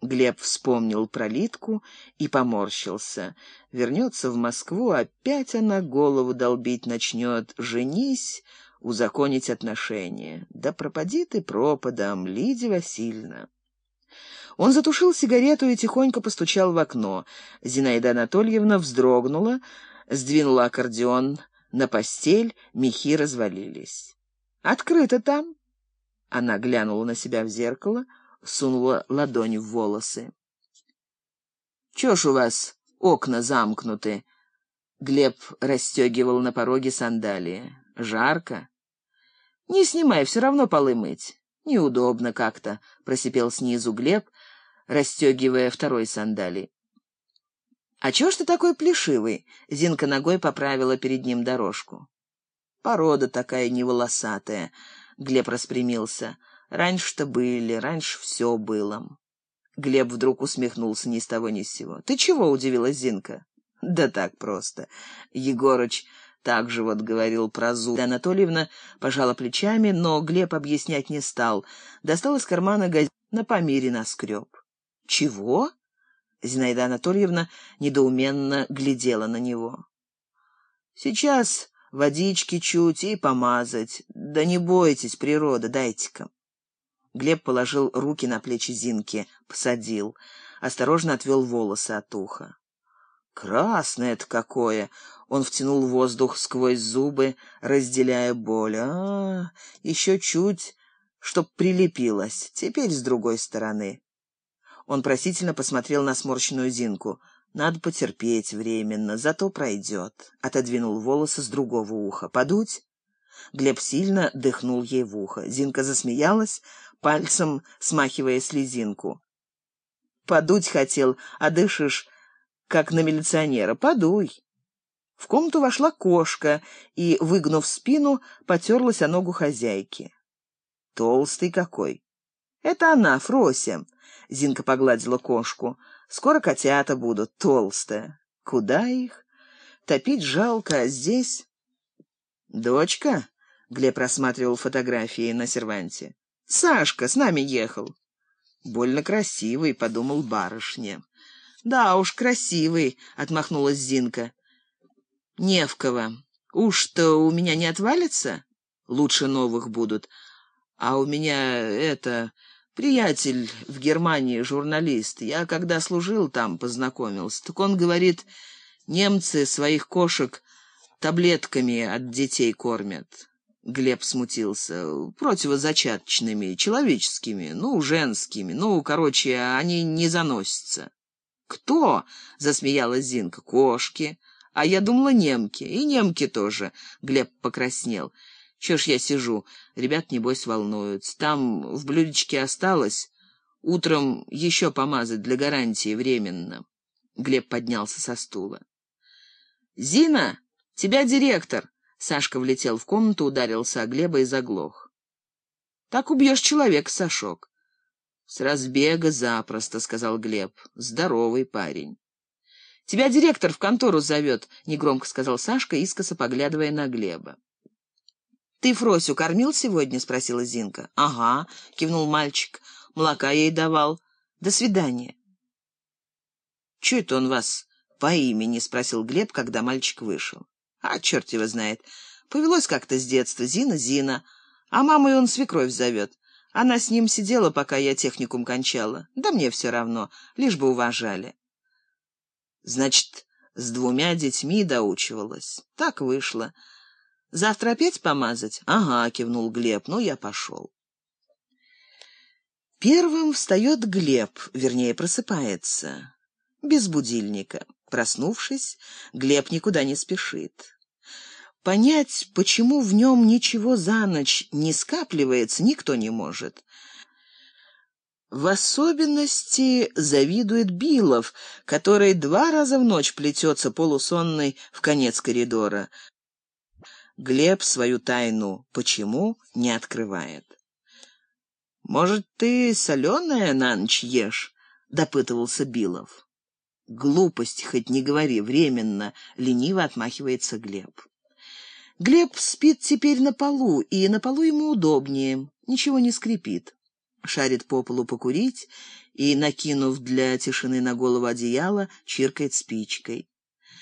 Глеб вспомнил про Литку и поморщился. Вернется в Москву, опять она голову долбить начнет. Женись, узаконить отношения. Да пропади ты пропадом, Лидия Васильевна. Он затушил сигарету и тихонько постучал в окно. Зинаида Анатольевна вздрогнула, сдвинула аккордеон на постель, мехи развалились. «Открыто там!» Она глянула на себя в зеркало — сунула ладонь в волосы. «Чё ж у вас окна замкнуты?» Глеб расстегивал на пороге сандалии. «Жарко?» «Не снимай, все равно полы мыть. Неудобно как-то», — просипел снизу Глеб, расстегивая второй сандалий. «А чего ж ты такой плешивый?» — Зинка ногой поправила перед ним дорожку. «Порода такая неволосатая», — Глеб распрямился. Раньше-то были, раньше все было. Глеб вдруг усмехнулся ни с того ни с сего. «Ты чего?» — удивилась Зинка. «Да так просто. Егорыч так же вот говорил про зуб. Анатольевна пожала плечами, но Глеб объяснять не стал. Достал из кармана газету на Памире наскреб. «Чего?» Зинаида Анатольевна недоуменно глядела на него. «Сейчас водички чуть и помазать. Да не бойтесь, природа, дайте-ка». Глеб положил руки на плечи Зинки, посадил, осторожно отвел волосы от уха. «Красное это какое!» Он втянул воздух сквозь зубы, разделяя боль. «А, еще чуть, чтоб прилепилось. Теперь с другой стороны». Он просительно посмотрел на сморщенную Зинку. «Надо потерпеть временно, зато пройдет». Отодвинул волосы с другого уха. «Подуть?» Глеб сильно дыхнул ей в ухо. Зинка засмеялась, пальцем смахивая слезинку. «Подуть хотел, а дышишь, как на милиционера. Подуй!» В комнату вошла кошка и, выгнув спину, потерлась о ногу хозяйки. «Толстый какой!» «Это она, Фрося!» Зинка погладила кошку. «Скоро котята будут, толстая. Куда их? Топить жалко, а здесь...» «Дочка?» — Глеб рассматривал фотографии на серванте. Сашка с нами ехал. Больно красивый, подумал барышня. Да уж, красивый, отмахнулась Зинка. Невкова. Уж-то у меня не отвалится? Лучше новых будут. А у меня это приятель в Германии, журналист. Я когда служил там, познакомился. Так он говорит, немцы своих кошек таблетками от детей кормят. Глеб смутился. Противозачаточными, человеческими, ну, женскими. Ну, короче, они не заносятся. Кто? засмеялась Зинка. Кошки. А я думала, немки. И немки тоже. Глеб покраснел. Чё ж я сижу? Ребят, небось, волнуются. Там в блюдечке осталось. Утром еще помазать для гарантии временно. Глеб поднялся со стула. «Зина, тебя директор!» Сашка влетел в комнату, ударился о Глеба и заглох. «Так убьешь человека, Сашок». «С разбега запросто», — сказал Глеб. «Здоровый парень». «Тебя директор в контору зовет», — негромко сказал Сашка, искоса поглядывая на Глеба. «Ты Фросю кормил сегодня?» — спросила Зинка. «Ага», — кивнул мальчик. «Молока ей давал. До свидания». «Чё это он вас по имени?» — спросил Глеб, когда мальчик вышел. А черт его знает. Повелось как-то с детства. Зина, Зина. А мама и он свекровь зовет. Она с ним сидела, пока я техникум кончала. Да мне все равно, лишь бы уважали. Значит, с двумя детьми доучивалась. Так вышло. Завтра опять помазать? Ага, кивнул Глеб. Ну, я пошел. Первым встает Глеб, вернее, просыпается. Без будильника. Проснувшись, Глеб никуда не спешит. Понять, почему в нем ничего за ночь не скапливается, никто не может. В особенности завидует Билов, который два раза в ночь плетется полусонный в конец коридора. Глеб свою тайну «почему» не открывает. «Может, ты соленая на ночь ешь?» — допытывался Билов. Глупость, хоть не говори, временно, лениво отмахивается Глеб. Глеб спит теперь на полу, и на полу ему удобнее, ничего не скрипит. Шарит по полу покурить и, накинув для тишины на голову одеяло, чиркает спичкой.